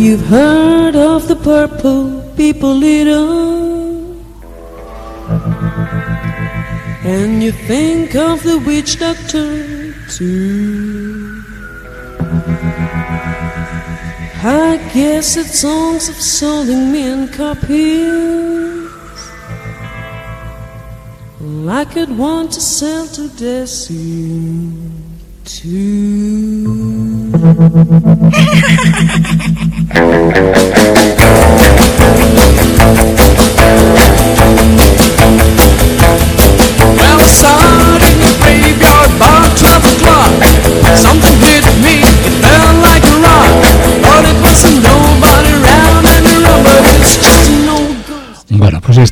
you've heard of the purple people eater. And you think of the witch doctor too. I guess it's songs of selling men copies. Like I'd want to sell to Desi too.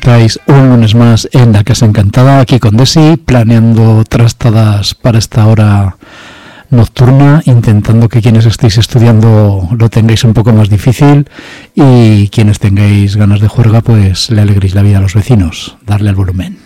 estáis un lunes más en la Casa Encantada, aquí con Desi, planeando trastadas para esta hora nocturna, intentando que quienes estéis estudiando lo tengáis un poco más difícil y quienes tengáis ganas de juerga, pues le alegréis la vida a los vecinos, darle al volumen.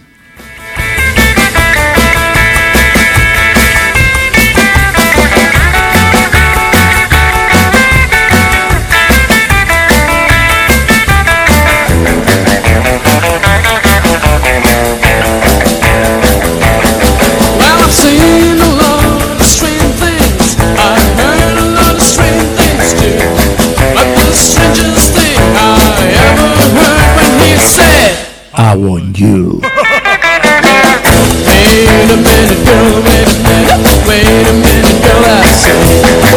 I want you. Wait a minute, girl, wait a minute, wait a minute, girl, I say.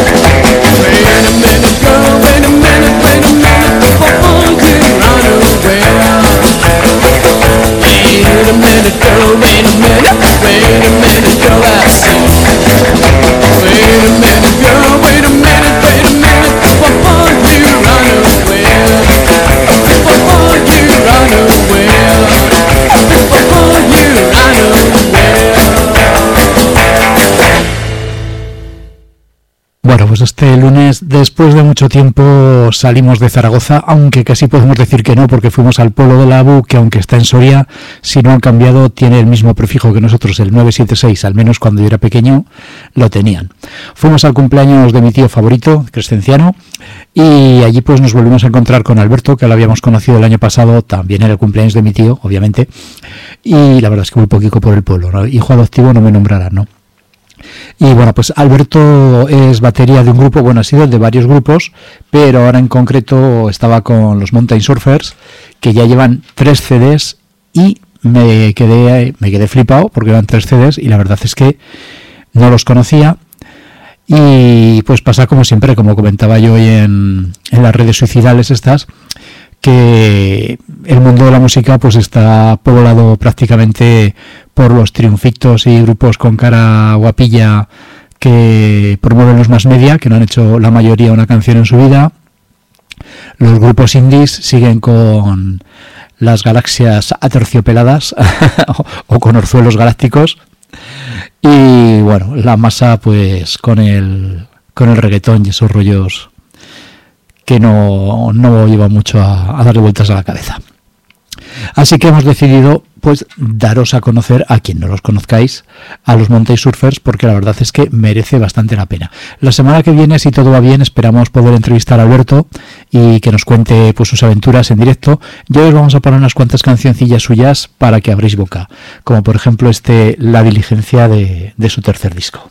Pues este lunes, después de mucho tiempo, salimos de Zaragoza, aunque casi podemos decir que no, porque fuimos al pueblo de la ABU, que aunque está en Soria, si no han cambiado, tiene el mismo prefijo que nosotros, el 976, al menos cuando yo era pequeño, lo tenían. Fuimos al cumpleaños de mi tío favorito, Crescenciano, y allí pues nos volvimos a encontrar con Alberto, que lo habíamos conocido el año pasado, también era el cumpleaños de mi tío, obviamente, y la verdad es que muy poquito por el pueblo, hijo adoptivo no me nombrarán, ¿no? Y bueno, pues Alberto es batería de un grupo, bueno, ha sido de varios grupos, pero ahora en concreto estaba con los Mountain Surfers, que ya llevan tres CDs y me quedé, me quedé flipado porque eran tres CDs y la verdad es que no los conocía. Y pues pasa como siempre, como comentaba yo hoy en, en las redes suicidales estas, que el mundo de la música pues está poblado prácticamente por los triunfitos y grupos con cara guapilla que promueven los más media, que no han hecho la mayoría una canción en su vida. Los grupos indies siguen con las galaxias aterciopeladas o con orzuelos galácticos. Y bueno, la masa pues con el con el reggaetón y esos rollos que no, no lleva mucho a, a darle vueltas a la cabeza. Así que hemos decidido pues daros a conocer a quien no los conozcáis a los Mountain Surfers porque la verdad es que merece bastante la pena. La semana que viene, si todo va bien, esperamos poder entrevistar a Alberto y que nos cuente pues sus aventuras en directo. Y hoy os vamos a poner unas cuantas cancioncillas suyas para que abréis boca, como por ejemplo este La diligencia de, de su tercer disco.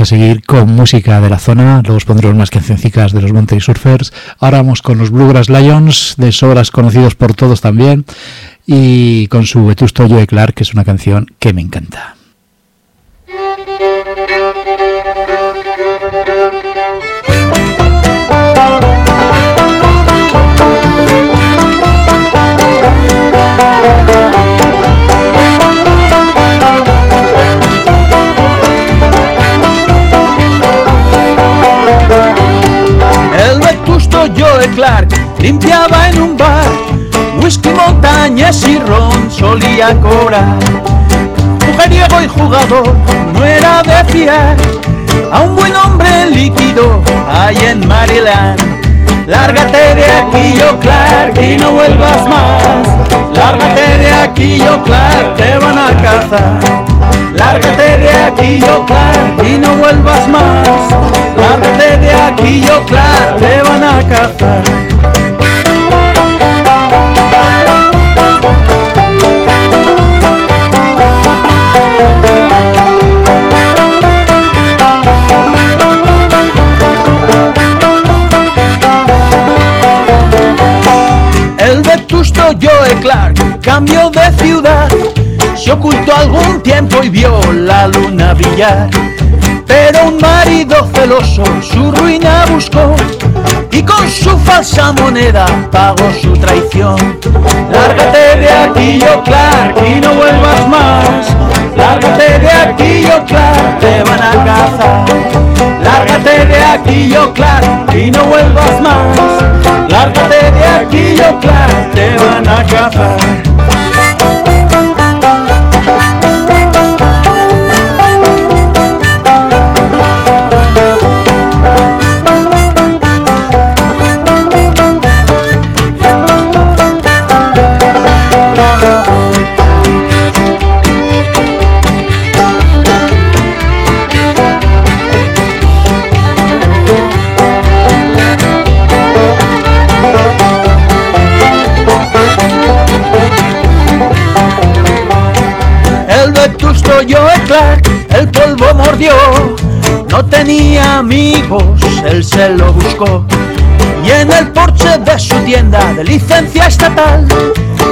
A seguir con música de la zona, luego os pondremos más cancioncicas de los Monterey Surfers. Ahora vamos con los Bluegrass Lions, de sobras conocidos por todos también, y con su Vetusto Joe Clark, que es una canción que me encanta. Joe Clark limpiaba en un bar, whisky, montañas y ron solía cobrar. Mujeriego y jugador, no era de fiar, a un buen hombre líquido hay en Maryland. Lárgate de aquí, yo Clark, y no vuelvas más. Lárgate de aquí, yo Clark, te van a cazar. Lárgate de aquí, yo Clark, y no vuelvas más. Lárgate de aquí, yo Clark, te van a cazar. El vetusto Joe Clark cambió de ciudad se ocultó algún tiempo y vio la luna brillar. Pero un marido celoso su ruina buscó y con su falsa moneda pagó su traición. Lárgate de aquí, yo Clark, y no vuelvas más. Lárgate de aquí, yo Clark, te van a cazar. Lárgate de aquí, yo Clark, y no vuelvas más. Lárgate de aquí, yo Clark, te van a cazar. El polvo mordió, no tenía amigos, él se lo buscó. Y en el porche de su tienda de licencia estatal,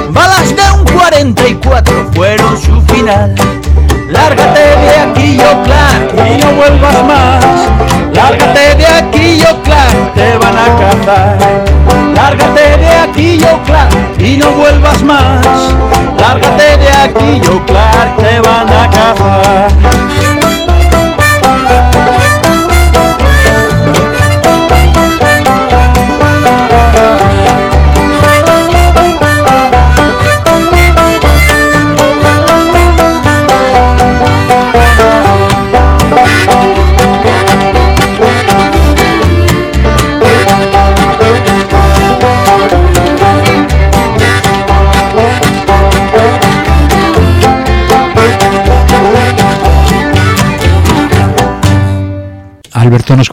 balas de un 44 fueron su final. Lárgate de aquí, yo Clark, y no vuelvas más. Lárgate de aquí, yo Clark, te van a cazar. Lárgate de aquí, yo Clark, y no vuelvas más. Lárgate de aquí, yo Clark, te van a cazar.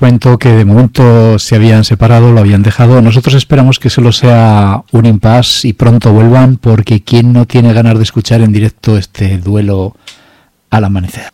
Comentó que de momento se habían separado, lo habían dejado. Nosotros esperamos que solo sea un impasse y pronto vuelvan, porque ¿quién no tiene ganas de escuchar en directo este duelo al amanecer?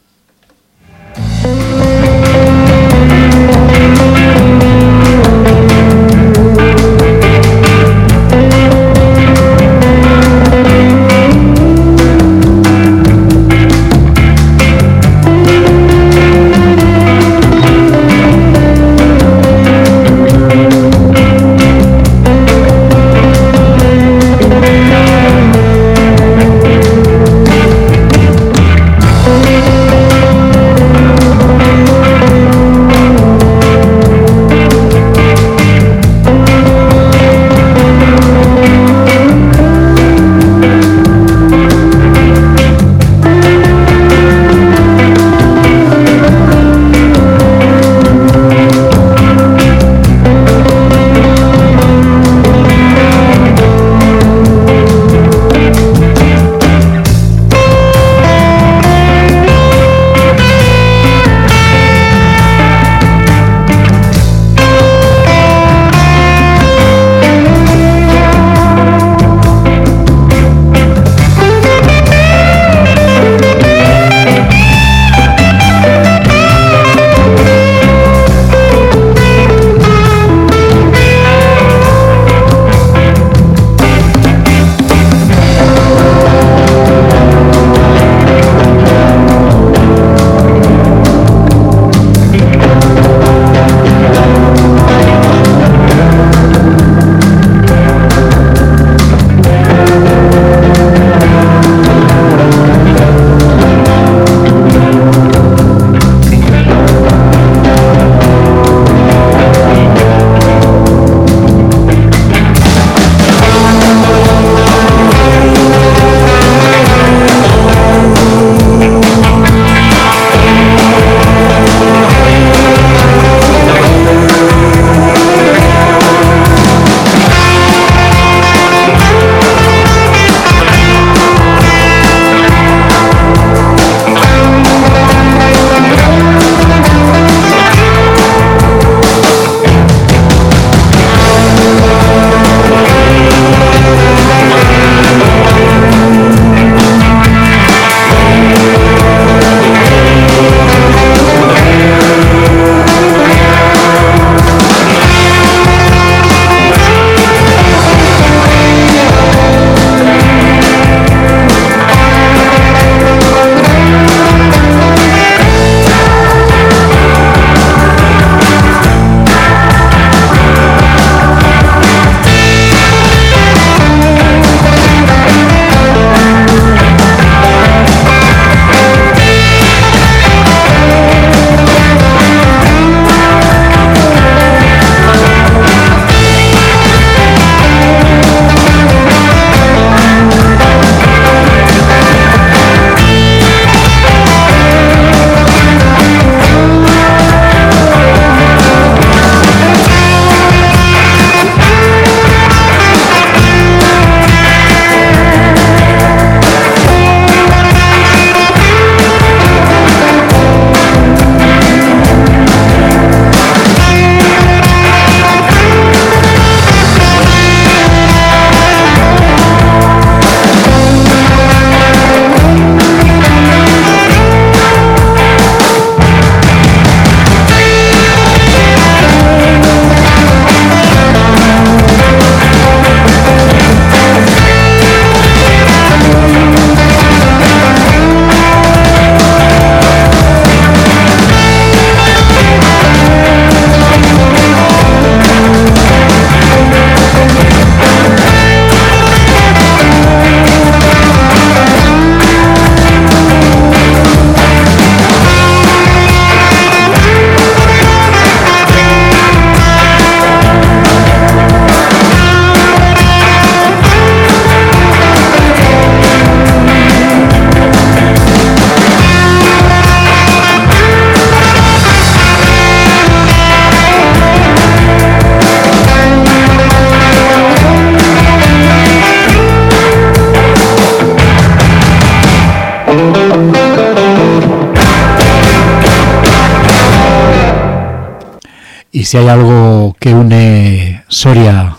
Si hay algo que une Soria,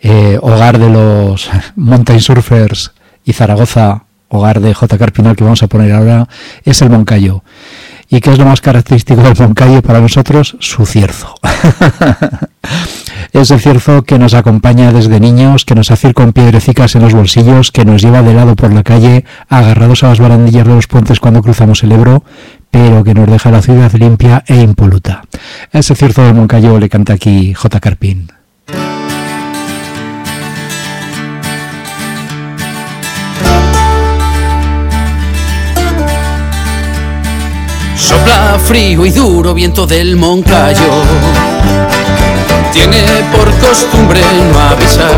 eh, hogar de los mountain surfers, y Zaragoza, hogar de J. Carpinal, que vamos a poner ahora, es el Moncayo. ¿Y qué es lo más característico del Moncayo para nosotros? Su cierzo. Ese cierzo que nos acompaña desde niños, que nos hace ir con piedrecicas en los bolsillos, que nos lleva de lado por la calle, agarrados a las barandillas de los puentes cuando cruzamos el Ebro, pero que nos deja la ciudad limpia e impoluta. Ese cierzo del Moncayo le canta aquí J. Carpín. Sopla frío y duro viento del Moncayo. Tiene por costumbre no avisar.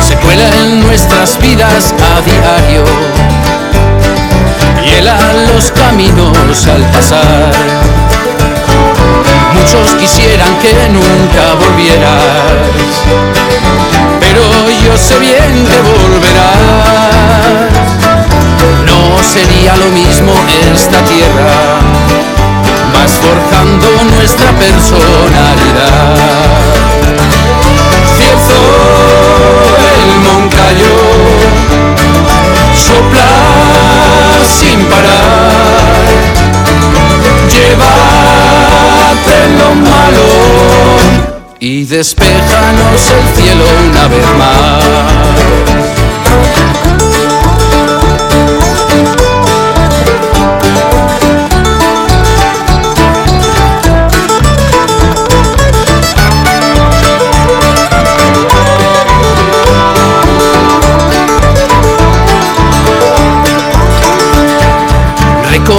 Se cuela en nuestras vidas a diario. Los caminos al pasar. Muchos quisieran que nunca volvieras. Pero yo sé bien que volverás no sería lo mismo esta tierra, vas forjando nuestra personalidad. Sin parar, llévate lo malo y despejanos el cielo una vez más.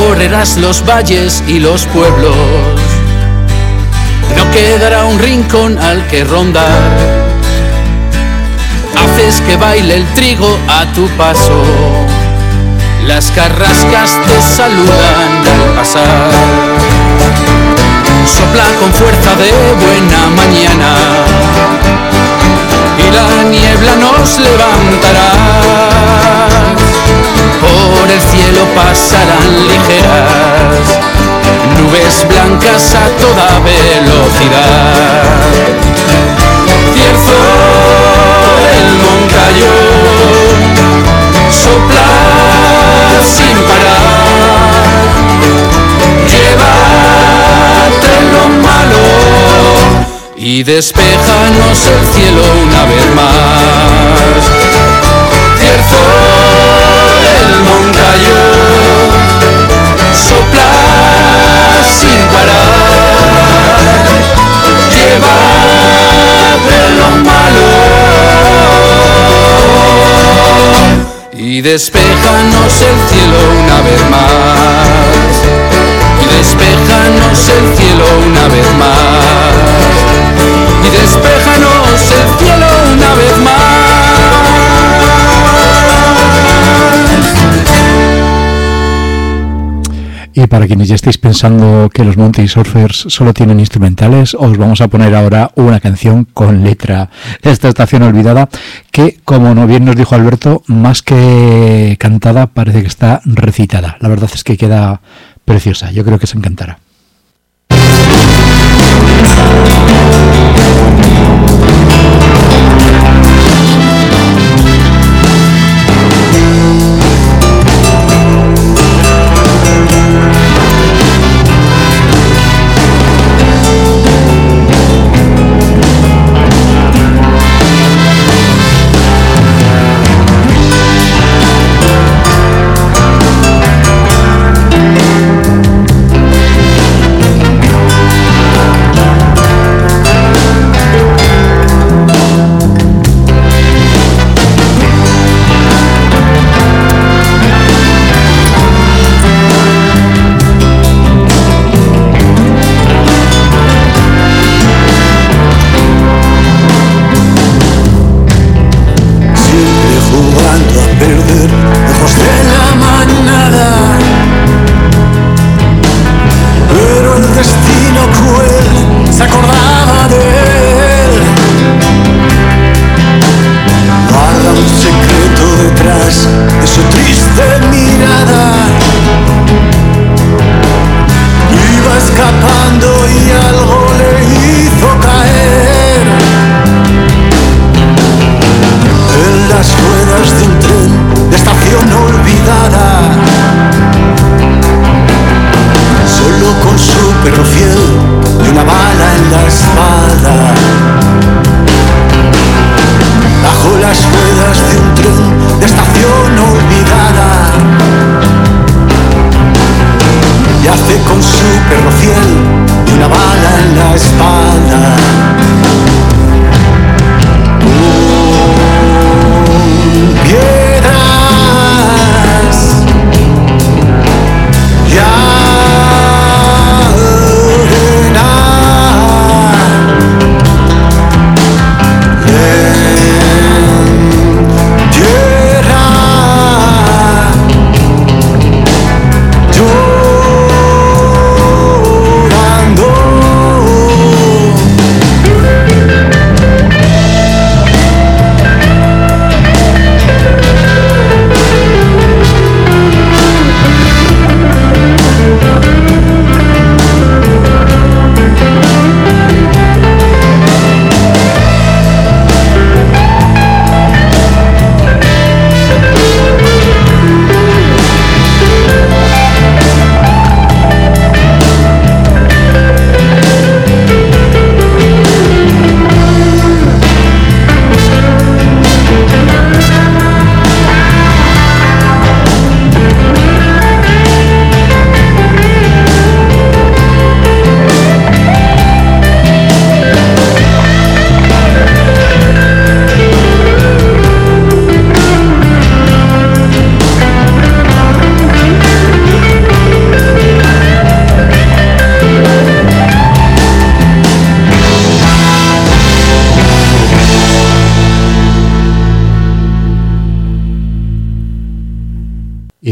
Correrás los valles y los pueblos. No quedará un rincón al que rondar. Haces que baile el trigo a tu paso. Las carrascas te saludan al pasar. Sopla con fuerza de buena mañana y la niebla nos levantará por el cielo pasarán ligeras nubes blancas a toda velocidad. Cierzo el Moncayo sopla sin parar. Llévate lo malo y despejanos el cielo una vez más. Y despejanos el cielo una vez más, y despejanos el cielo una vez para quienes ya estéis pensando que los Monty Surfers solo tienen instrumentales, os vamos a poner ahora una canción con letra. Esta estación olvidada, que como no bien nos dijo Alberto, más que cantada, parece que está recitada. La verdad es que queda preciosa. Yo creo que se encantará.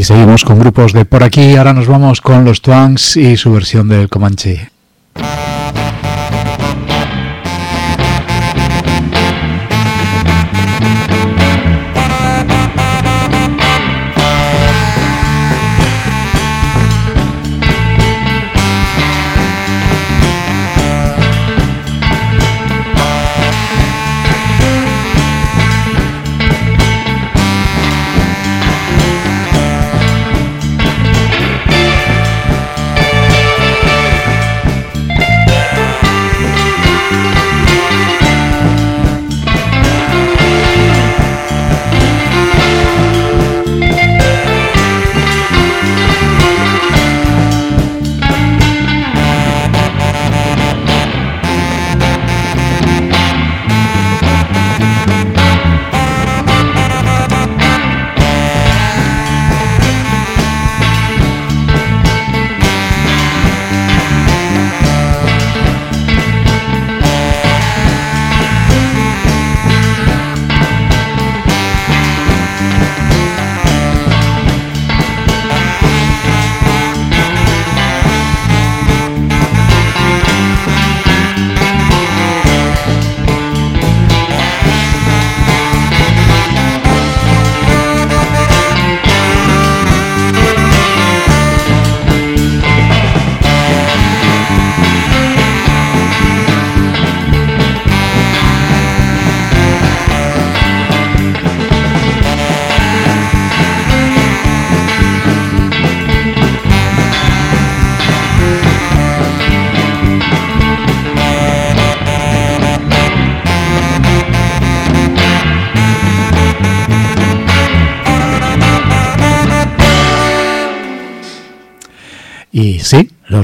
Seguimos con grupos de por aquí. Ahora nos vamos con los Twangs y su versión del Comanche.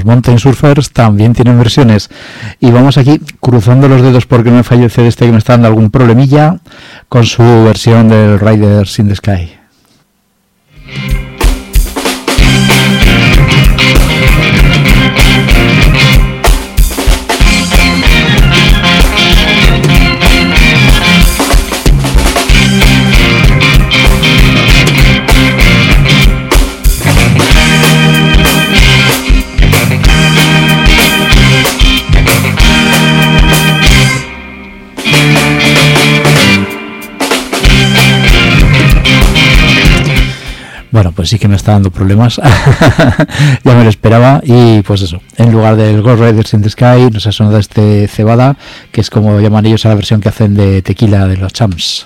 Mountain Surfers también tienen versiones. Y vamos aquí cruzando los dedos porque no me fallece de este que me está dando algún problemilla con su versión del Riders in the Sky. Pues sí que me está dando problemas. ya me lo esperaba. Y pues eso, en lugar del Ghost Riders in the Sky, nos ha sonado este cebada, que es como llaman ellos a la versión que hacen de tequila de los champs.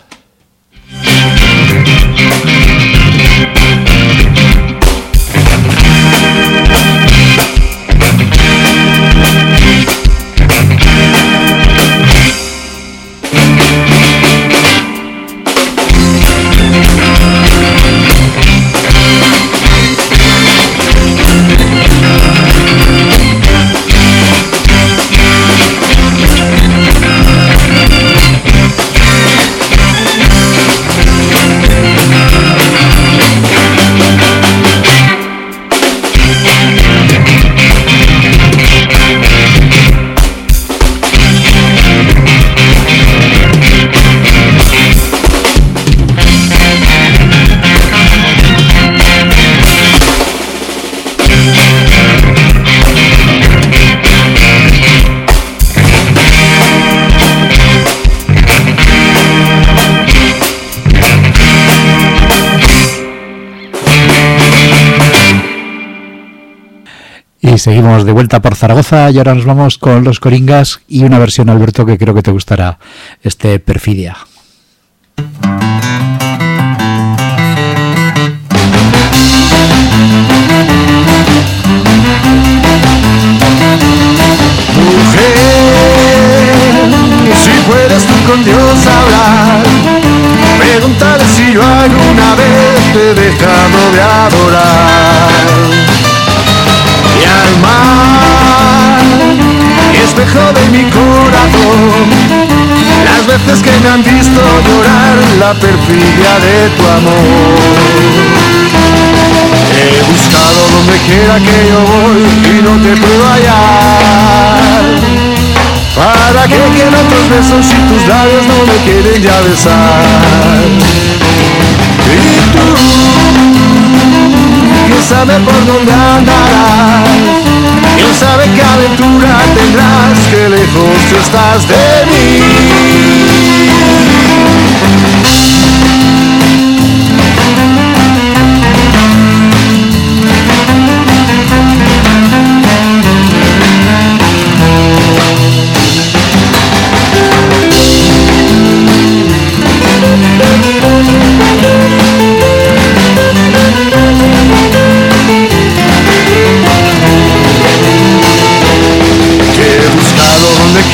Y seguimos de vuelta por Zaragoza y ahora nos vamos con los Coringas y una versión, Alberto, que creo que te gustará, este Perfidia. Si puedes tú con Dios hablar, pregúntale si yo alguna vez te he dejado de adorar espejo de mi corazón, las veces que me han visto llorar la perfidia de tu amor. He buscado donde quiera que yo voy y no te puedo hallar. ¿Para qué quiero otros besos si tus labios no me quieren ya besar? Y tú quién sabe por dónde andarás, sabe qué aventura tendrás, qué lejos estás de mí.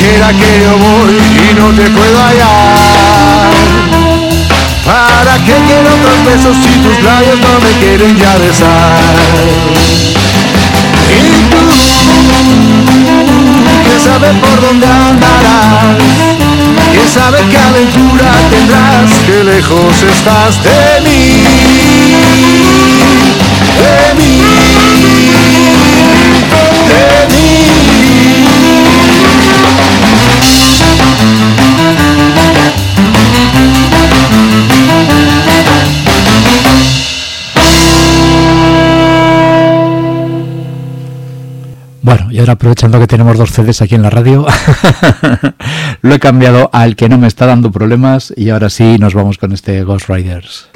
Quiera que yo voy y no te puedo hallar. ¿Para qué quiero otros besos si tus labios no me quieren ya besar? Y tú, quién sabe por dónde andarás, quién sabe qué aventura tendrás, qué lejos estás de mí, de mí, de mí. Bueno, y ahora aprovechando que tenemos dos CDs aquí en la radio, lo he cambiado al que no me está dando problemas y ahora sí nos vamos con este Ghost Riders.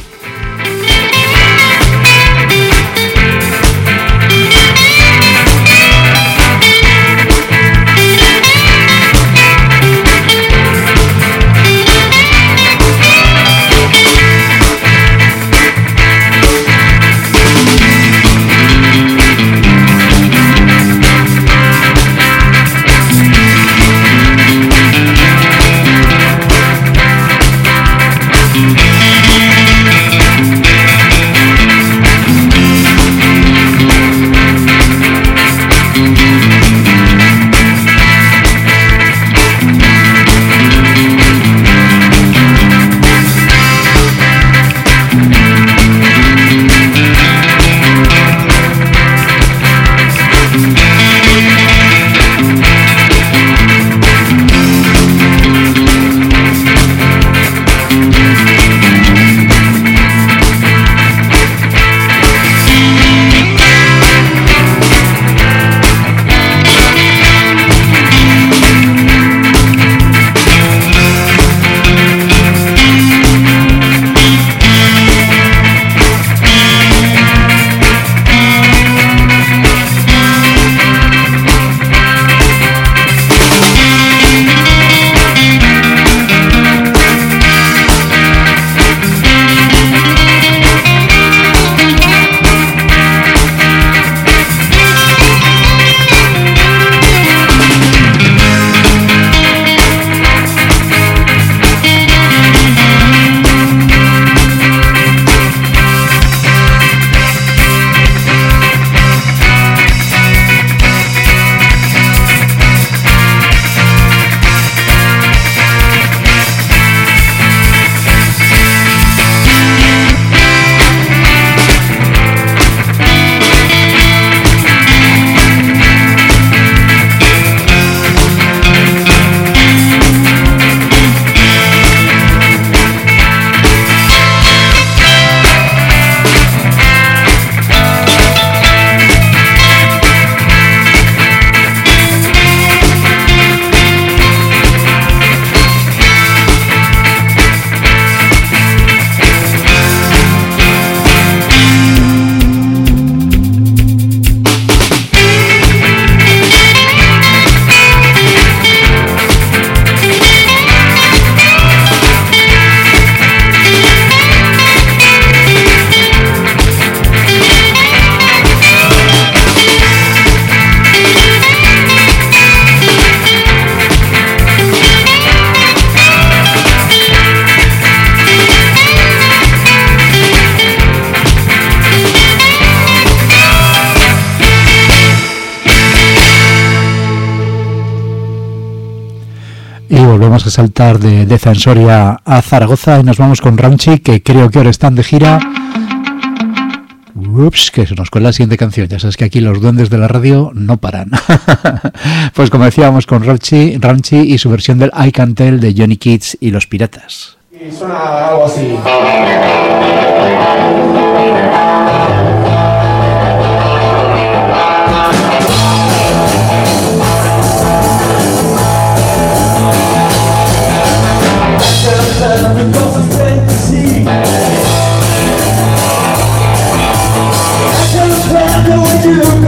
Saltar de, de Censoria a Zaragoza y nos vamos con Ranchi, que creo que ahora están de gira. Ups, que se nos cuela la siguiente canción. Ya sabes que aquí los duendes de la radio no paran. pues como decíamos con Ranchi, Ranchi y su versión del I Can Tell de Johnny Kids y los Piratas. Y suena algo así. I can't stand the you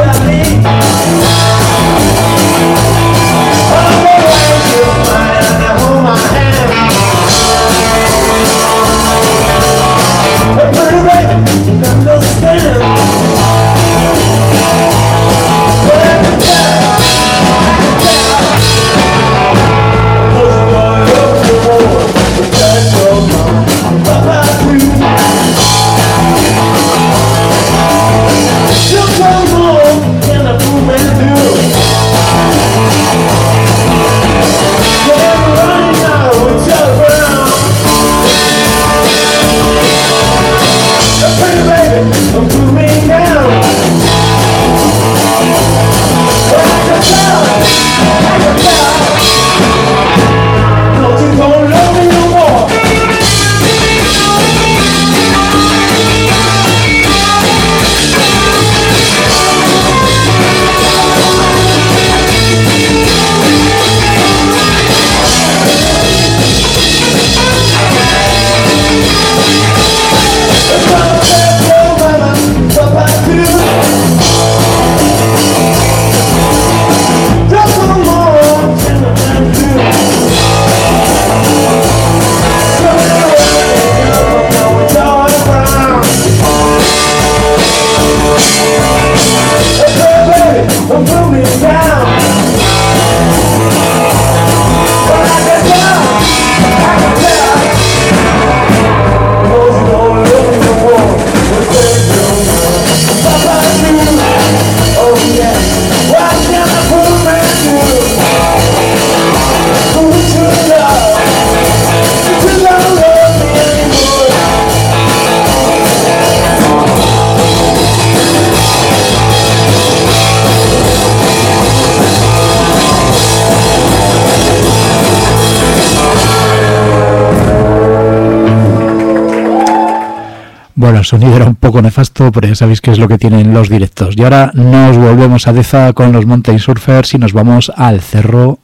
Bueno, el sonido era un poco nefasto, pero ya sabéis que es lo que tienen los directos. Y ahora nos volvemos a Deza con los Mountain Surfers y nos vamos al Cerro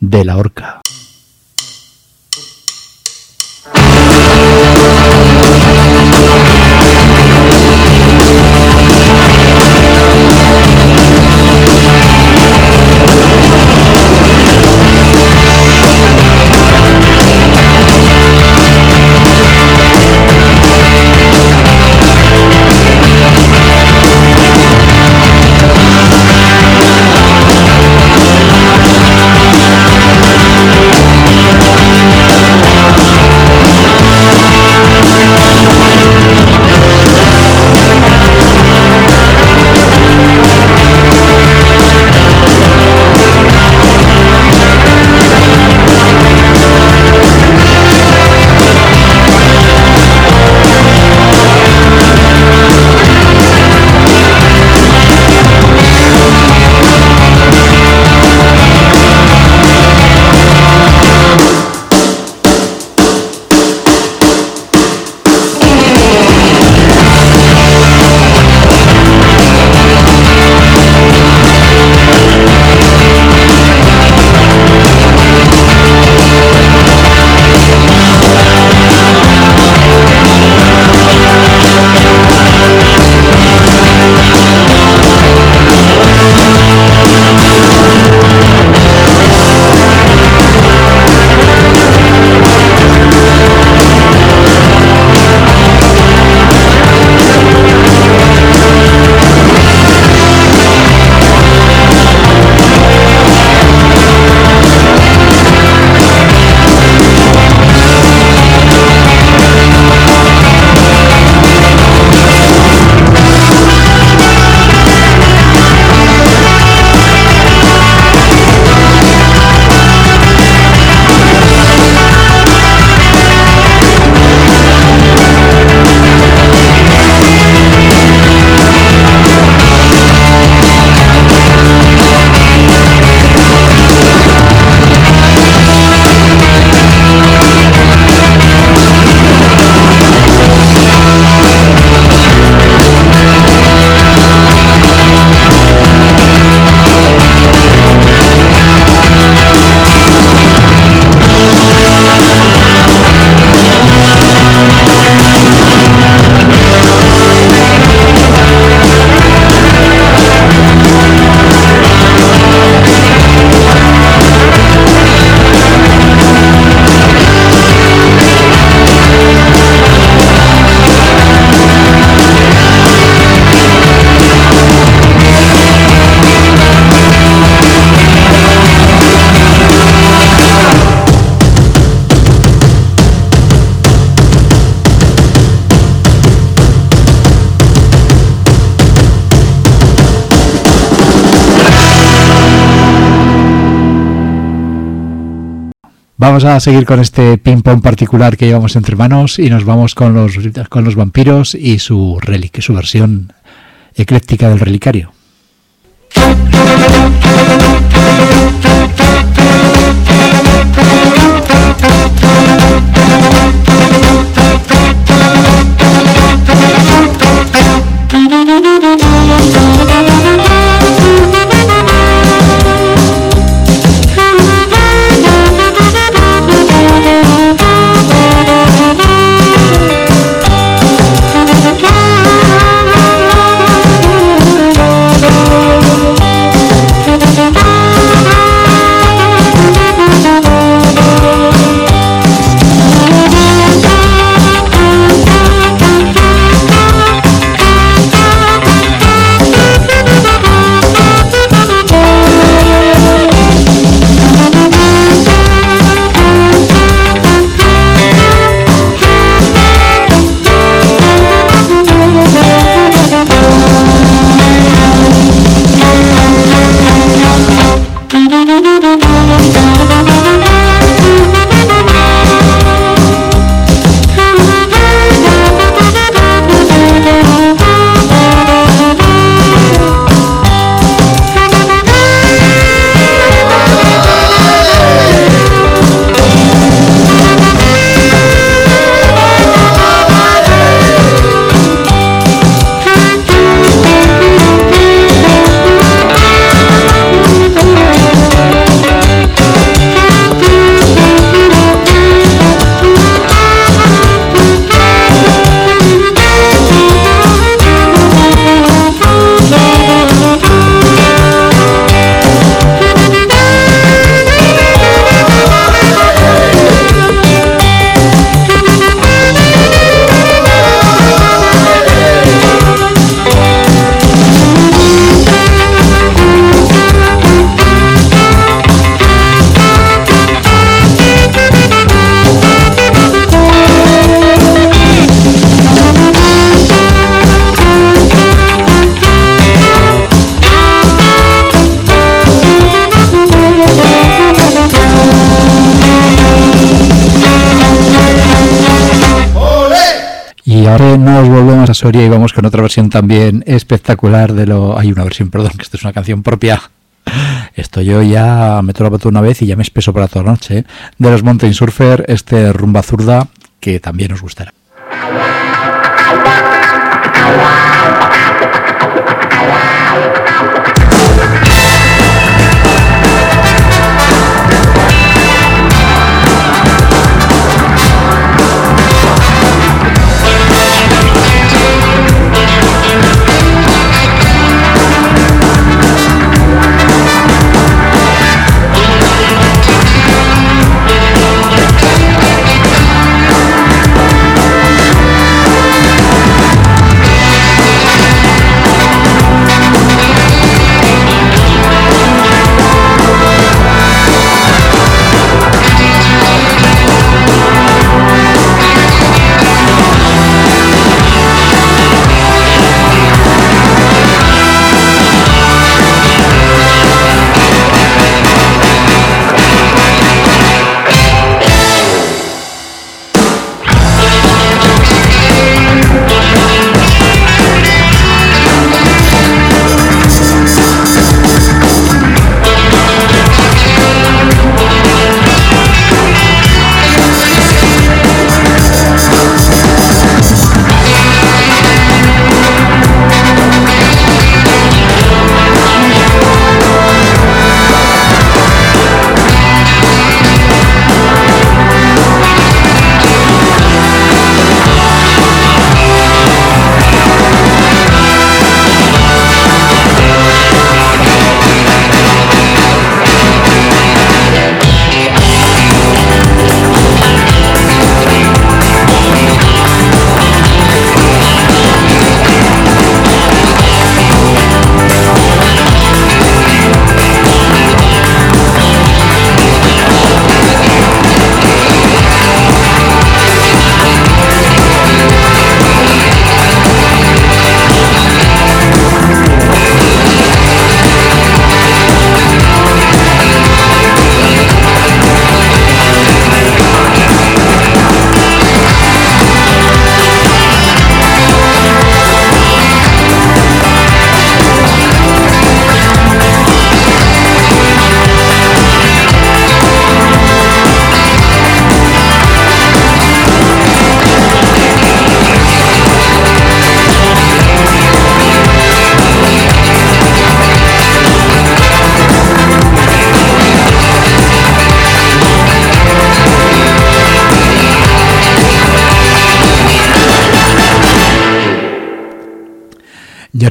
de la Horca. Vamos a seguir con este ping-pong particular que llevamos entre manos y nos vamos con los, vampiros y su, su versión ecléctica del relicario. Soria y vamos con otra versión también espectacular de lo... Hay una versión, perdón, que esta es una canción propia. Esto yo ya me la una vez y ya me espeso para toda la noche. ¿eh? De los Mountain Surfer, este rumba zurda que también os gustará.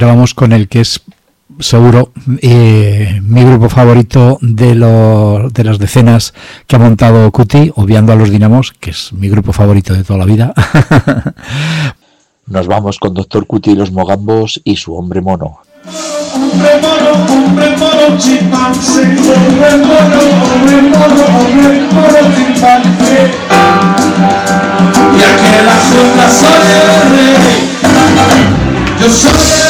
Vamos con el que es seguro eh, mi grupo favorito de, de las decenas que ha montado Cuti, obviando a los Dinamos, que es mi grupo favorito de toda la vida. Nos vamos con Doctor Cuti y los Mogambos y su hombre mono. Hombre mono, hombre mono, chimpancé, hombre mono, hombre mono, hombre mono, chimpancé. Y aquí la fruta soy el rey, yo soy el hombre mono.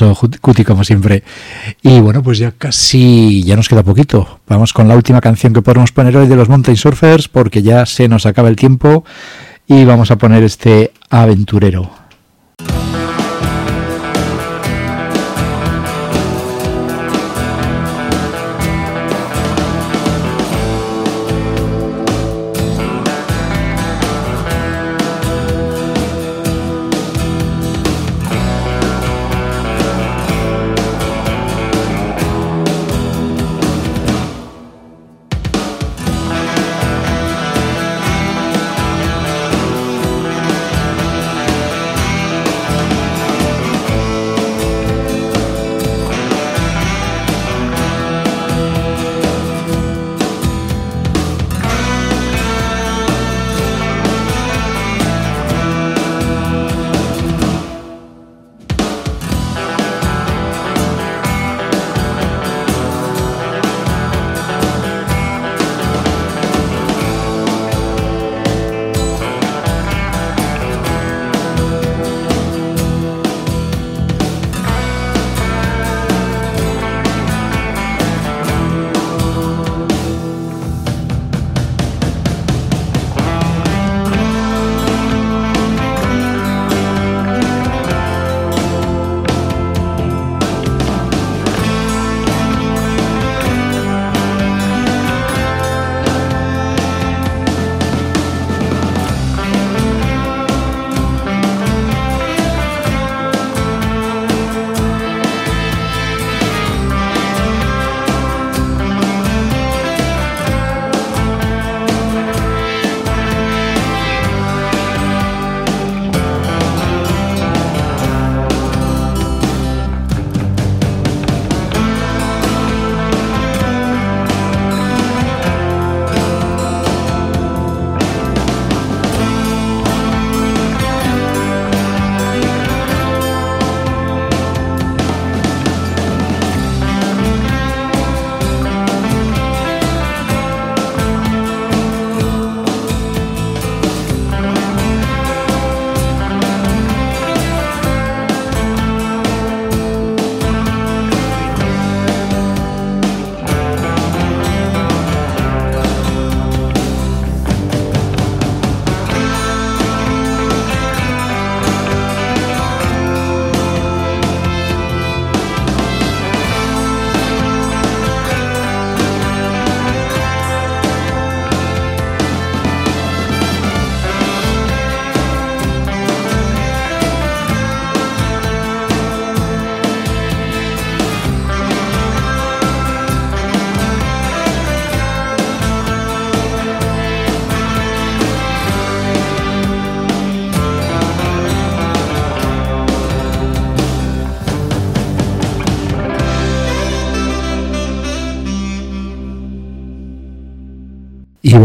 Maravilloso, Cuti, como siempre. Y bueno, pues ya casi, ya nos queda poquito. Vamos con la última canción que podemos poner hoy de los Mountain Surfers, porque ya se nos acaba el tiempo y vamos a poner este aventurero.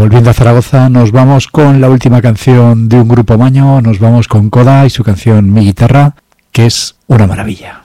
Volviendo a Zaragoza, nos vamos con la última canción de un grupo maño, nos vamos con Coda y su canción Mi Guitarra, que es una maravilla.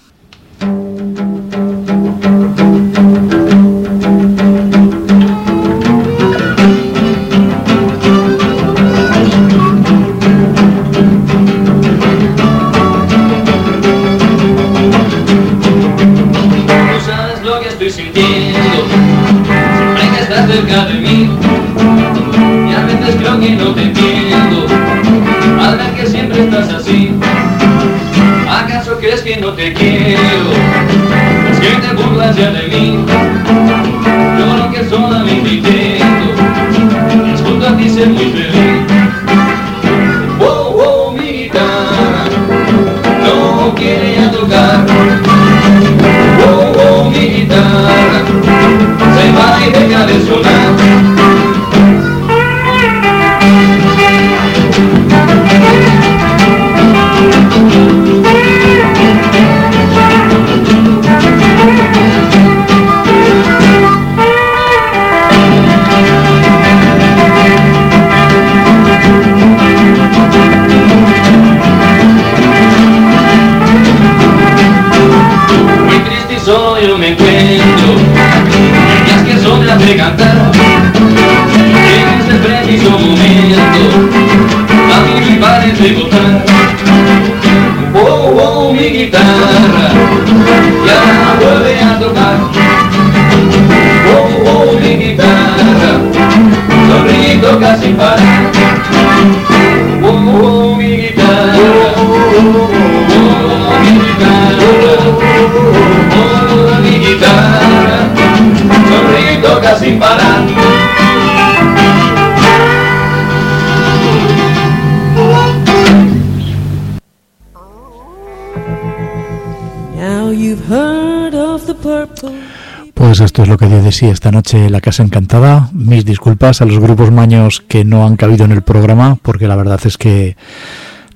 Es lo que dio de sí esta noche La Casa Encantada. Mis disculpas a los grupos maños que no han cabido en el programa, porque la verdad es que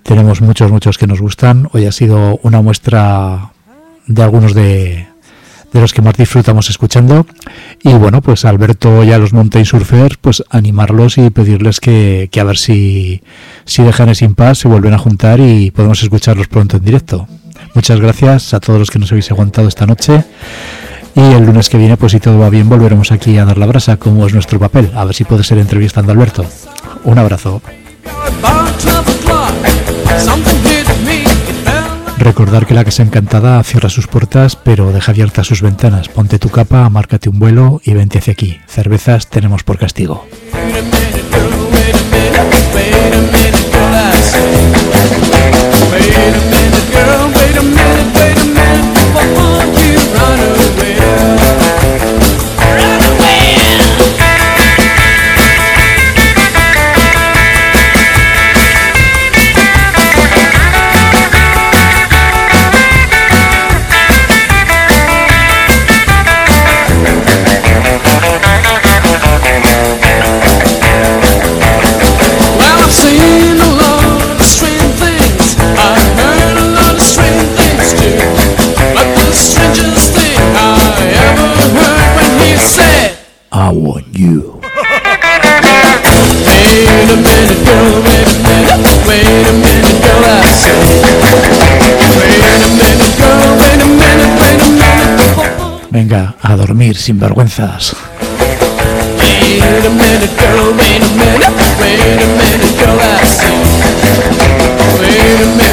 tenemos muchos, muchos que nos gustan. Hoy ha sido una muestra de algunos de, de los que más disfrutamos escuchando. Y bueno, pues Alberto y a los Mountain Surfers, pues animarlos y pedirles que, que a ver si, si dejan ese impasse, se vuelven a juntar y podemos escucharlos pronto en directo. Muchas gracias a todos los que nos habéis aguantado esta noche. Y el lunes que viene, pues si todo va bien, volveremos aquí a dar la brasa, como es nuestro papel. A ver si puede ser entrevistando a Alberto. Un abrazo. Recordar que la Casa Encantada cierra sus puertas, pero deja abiertas sus ventanas. Ponte tu capa, márcate un vuelo y vente hacia aquí. Cervezas tenemos por castigo. I want you. wait a minute, girl, wait a minute, wait a minute, girl, I say. Wait a minute, girl, wait a minute, wait a minute. Venga, a dormir sin vergüenzas. Wait a minute, girl, wait a minute, wait a minute, girl, I say. Wait a minute.